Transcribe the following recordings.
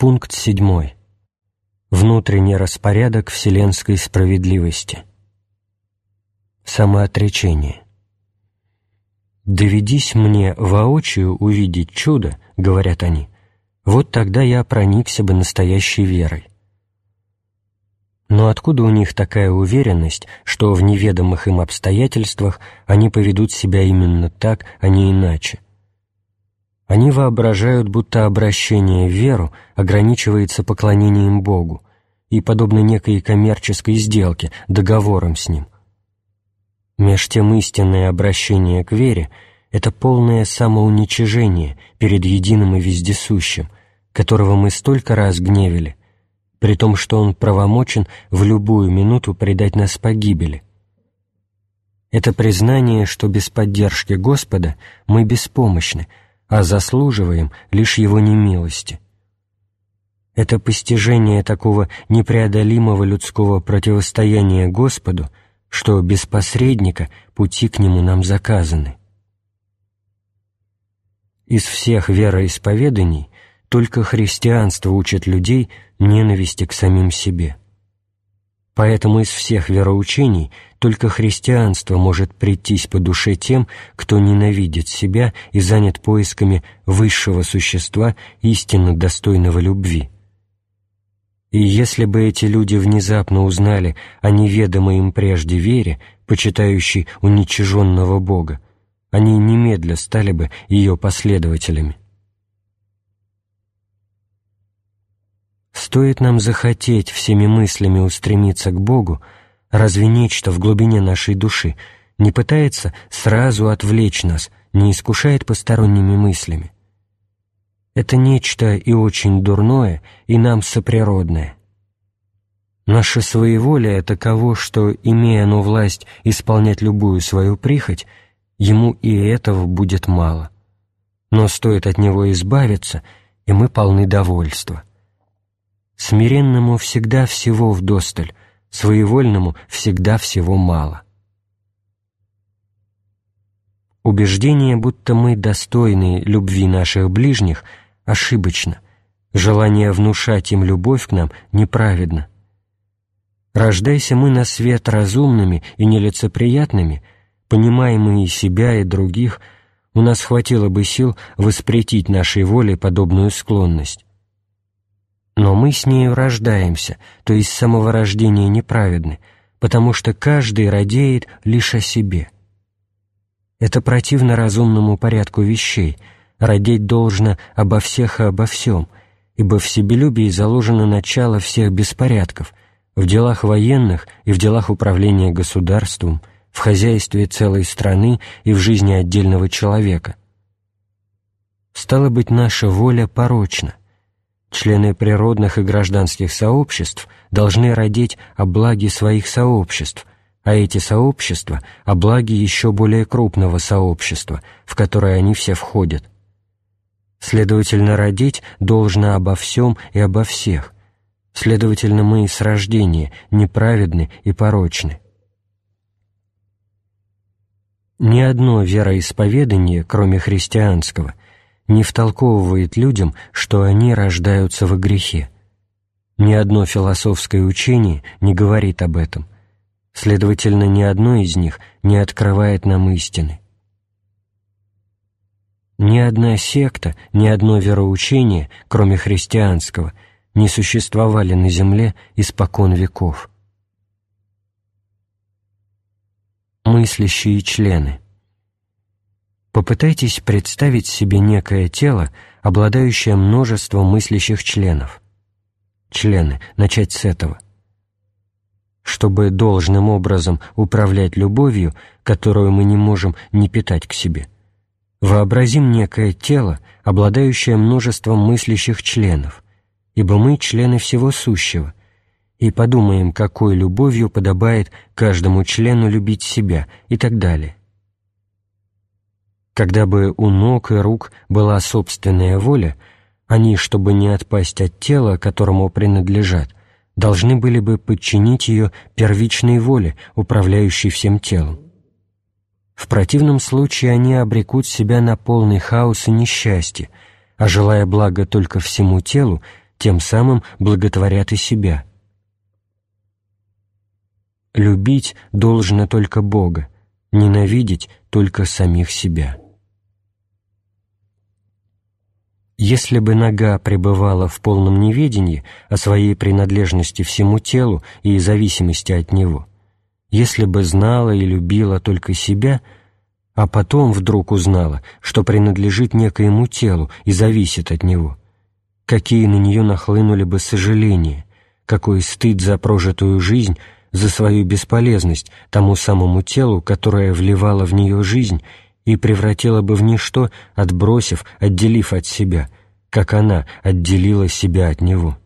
Пункт 7. Внутренний распорядок вселенской справедливости. Самоотречение. «Доведись мне воочию увидеть чудо», — говорят они, — «вот тогда я проникся бы настоящей верой». Но откуда у них такая уверенность, что в неведомых им обстоятельствах они поведут себя именно так, а не иначе? Они воображают, будто обращение в веру ограничивается поклонением Богу и подобно некой коммерческой сделке, договором с Ним. Меж тем истинное обращение к вере — это полное самоуничижение перед единым и вездесущим, которого мы столько раз гневили, при том, что Он правомочен в любую минуту предать нас погибели. Это признание, что без поддержки Господа мы беспомощны — а заслуживаем лишь Его немилости. Это постижение такого непреодолимого людского противостояния Господу, что без посредника пути к Нему нам заказаны. Из всех вероисповеданий только христианство учит людей ненависти к самим себе. Поэтому из всех вероучений только христианство может прийтись по душе тем, кто ненавидит себя и занят поисками высшего существа, истинно достойного любви. И если бы эти люди внезапно узнали о неведомой им прежде вере, почитающей уничиженного Бога, они немедля стали бы ее последователями. Стоит нам захотеть всеми мыслями устремиться к Богу, разве нечто в глубине нашей души не пытается сразу отвлечь нас, не искушает посторонними мыслями? Это нечто и очень дурное, и нам соприродное. Наше своеволие таково, что, имея оно власть исполнять любую свою прихоть, ему и этого будет мало. Но стоит от него избавиться, и мы полны довольства. Смиренному всегда всего вдосталь, своевольному всегда всего мало. Убеждение, будто мы достойны любви наших ближних, ошибочно. Желание внушать им любовь к нам неправедно. Рождайся мы на свет разумными и нелицеприятными, понимаемые и себя, и других, у нас хватило бы сил воспретить нашей воле подобную склонность. Но мы с нею рождаемся, то есть самого рождения неправедны, потому что каждый радеет лишь о себе. Это противно разумному порядку вещей, родить должно обо всех и обо всем, ибо в себелюбии заложено начало всех беспорядков, в делах военных и в делах управления государством, в хозяйстве целой страны и в жизни отдельного человека. Стало быть, наша воля порочна — Члены природных и гражданских сообществ должны родить о благе своих сообществ, а эти сообщества — о благе еще более крупного сообщества, в которое они все входят. Следовательно, родить должно обо всем и обо всех. Следовательно, мы с рождения неправедны и порочны. Ни одно вероисповедание, кроме христианского — не втолковывает людям, что они рождаются во грехе. Ни одно философское учение не говорит об этом. Следовательно, ни одно из них не открывает нам истины. Ни одна секта, ни одно вероучение, кроме христианского, не существовали на земле испокон веков. Мыслящие члены – Попытайтесь представить себе некое тело, обладающее множеством мыслящих членов. Члены, начать с этого. Чтобы должным образом управлять любовью, которую мы не можем не питать к себе, вообразим некое тело, обладающее множеством мыслящих членов, ибо мы члены всего сущего, и подумаем, какой любовью подобает каждому члену любить себя и так далее. Когда бы у ног и рук была собственная воля, они, чтобы не отпасть от тела, которому принадлежат, должны были бы подчинить ее первичной воле, управляющей всем телом. В противном случае они обрекут себя на полный хаос и несчастье, а желая блага только всему телу, тем самым благотворят и себя. Любить должно только Бога, ненавидеть только самих себя. Если бы нога пребывала в полном неведении о своей принадлежности всему телу и зависимости от него, если бы знала и любила только себя, а потом вдруг узнала, что принадлежит некоему телу и зависит от него, какие на нее нахлынули бы сожаления, какой стыд за прожитую жизнь, за свою бесполезность тому самому телу, которое вливало в нее жизнь и превратила бы в ничто, отбросив, отделив от себя, как она отделила себя от него.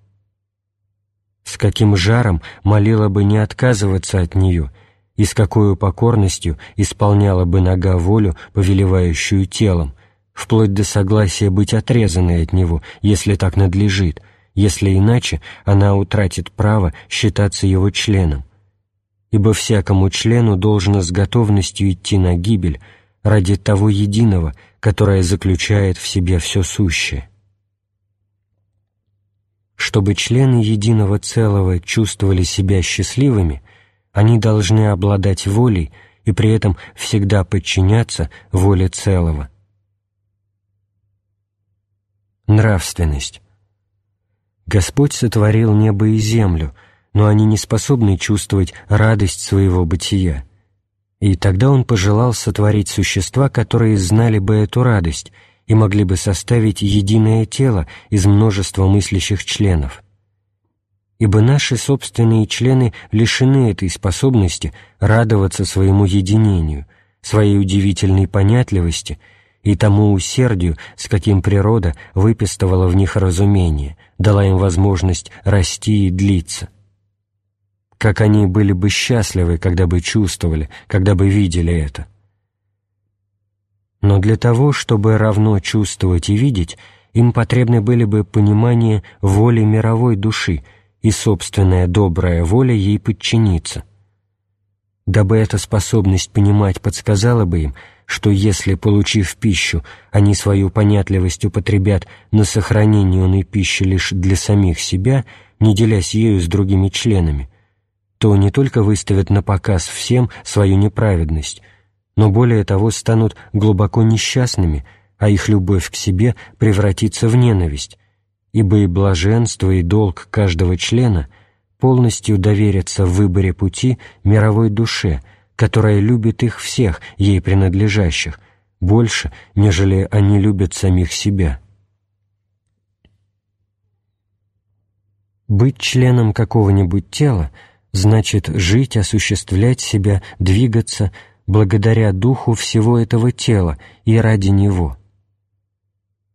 С каким жаром молила бы не отказываться от нее, и с какой покорностью исполняла бы нога волю, повелевающую телом, вплоть до согласия быть отрезанной от него, если так надлежит, если иначе она утратит право считаться его членом. Ибо всякому члену должно с готовностью идти на гибель, ради того единого, которое заключает в себе все сущее. Чтобы члены единого целого чувствовали себя счастливыми, они должны обладать волей и при этом всегда подчиняться воле целого. Нравственность. Господь сотворил небо и землю, но они не способны чувствовать радость своего бытия. И тогда он пожелал сотворить существа, которые знали бы эту радость и могли бы составить единое тело из множества мыслящих членов. Ибо наши собственные члены лишены этой способности радоваться своему единению, своей удивительной понятливости и тому усердию, с каким природа выпистывала в них разумение, дала им возможность расти и длиться как они были бы счастливы, когда бы чувствовали, когда бы видели это. Но для того, чтобы равно чувствовать и видеть, им потребны были бы понимание воли мировой души и собственная добрая воля ей подчиниться. Дабы эта способность понимать подсказала бы им, что если, получив пищу, они свою понятливость употребят на сохранение он и пищи лишь для самих себя, не делясь ею с другими членами, то не только выставят на показ всем свою неправедность, но более того станут глубоко несчастными, а их любовь к себе превратится в ненависть, ибо и блаженство, и долг каждого члена полностью доверятся в выборе пути мировой душе, которая любит их всех, ей принадлежащих, больше, нежели они любят самих себя. Быть членом какого-нибудь тела — значит жить, осуществлять себя, двигаться благодаря духу всего этого тела и ради него.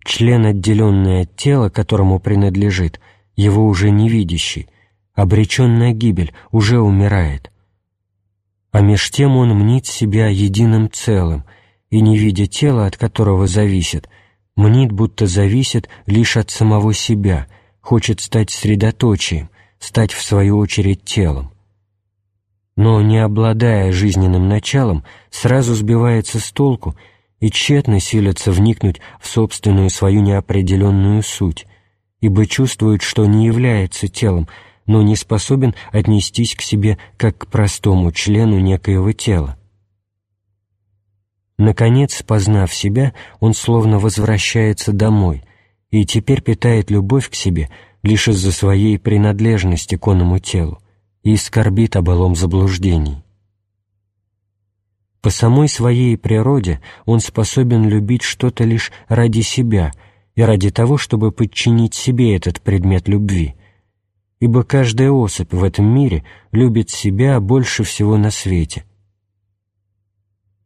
Член, отделенный от тела, которому принадлежит, его уже не видящий, обречен на гибель, уже умирает. А меж тем он мнит себя единым целым, и, не видя тела, от которого зависит, мнит, будто зависит лишь от самого себя, хочет стать средоточием, стать в свою очередь телом. Но, не обладая жизненным началом, сразу сбивается с толку и тщетно силится вникнуть в собственную свою неопределенную суть, ибо чувствует, что не является телом, но не способен отнестись к себе как к простому члену некоего тела. Наконец, познав себя, он словно возвращается домой и теперь питает любовь к себе – лишь из-за своей принадлежности к оному телу и скорбит о былом заблуждении. По самой своей природе он способен любить что-то лишь ради себя и ради того, чтобы подчинить себе этот предмет любви, ибо каждая особь в этом мире любит себя больше всего на свете.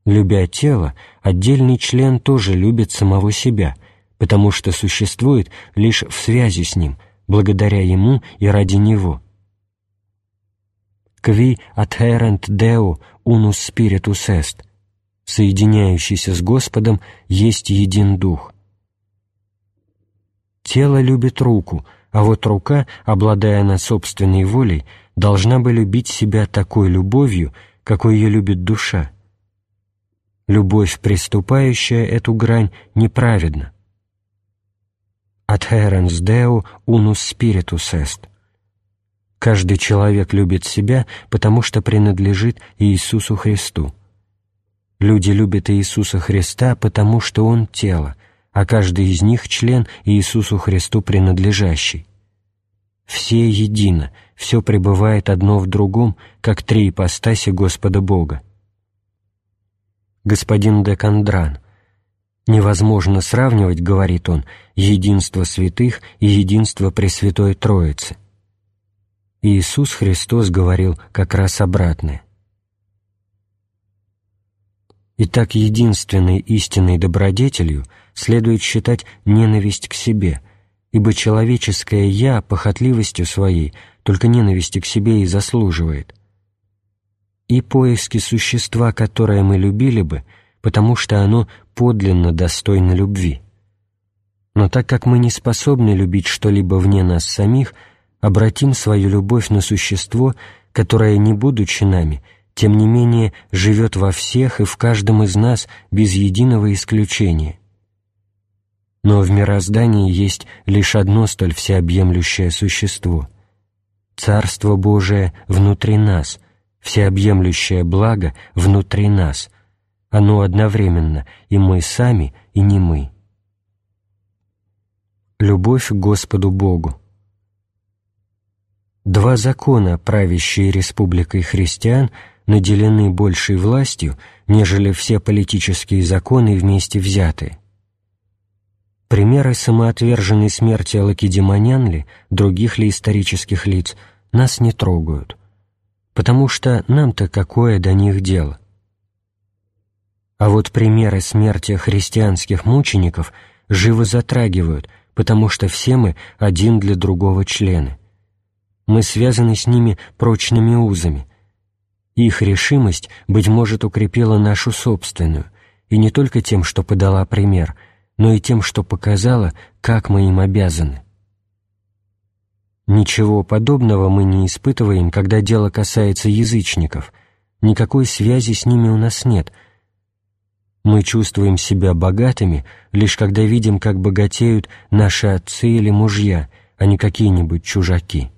Любя тело, отдельный член тоже любит самого себя, потому что существует лишь в связи с ним – благодаря Ему и ради Него. «Кви adherent Deo unus spiritus est» соединяющийся с Господом, есть един Дух. Тело любит руку, а вот рука, обладая на собственной волей, должна бы любить себя такой любовью, какой ее любит душа. Любовь, приступающая эту грань, неправедна adherens Deo unus spiritus est. Каждый человек любит себя, потому что принадлежит Иисусу Христу. Люди любят Иисуса Христа, потому что Он — тело, а каждый из них — член Иисусу Христу принадлежащий. Все едино, все пребывает одно в другом, как три ипостаси Господа Бога. Господин де Кондран. Невозможно сравнивать, говорит он, единство святых и единство Пресвятой Троицы. Иисус Христос говорил как раз обратное. Итак, единственной истинной добродетелью следует считать ненависть к себе, ибо человеческое «я» похотливостью своей только ненависти к себе и заслуживает. И поиски существа, которое мы любили бы, потому что оно подлинно достойно любви. Но так как мы не способны любить что-либо вне нас самих, обратим свою любовь на существо, которое, не будучи нами, тем не менее живет во всех и в каждом из нас без единого исключения. Но в мироздании есть лишь одно столь всеобъемлющее существо — Царство Божие внутри нас, всеобъемлющее благо внутри нас. Оно одновременно и мы сами, и не мы. Любовь к Господу Богу. Два закона, правящие республикой христиан — наделены большей властью, нежели все политические законы вместе взятые. Примеры самоотверженной смерти лакедемонян ли, других ли исторических лиц, нас не трогают, потому что нам-то какое до них дело. А вот примеры смерти христианских мучеников живо затрагивают, потому что все мы один для другого члены. Мы связаны с ними прочными узами, их решимость, быть может, укрепила нашу собственную, и не только тем, что подала пример, но и тем, что показала, как мы им обязаны. Ничего подобного мы не испытываем, когда дело касается язычников, никакой связи с ними у нас нет. Мы чувствуем себя богатыми, лишь когда видим, как богатеют наши отцы или мужья, а не какие-нибудь чужаки.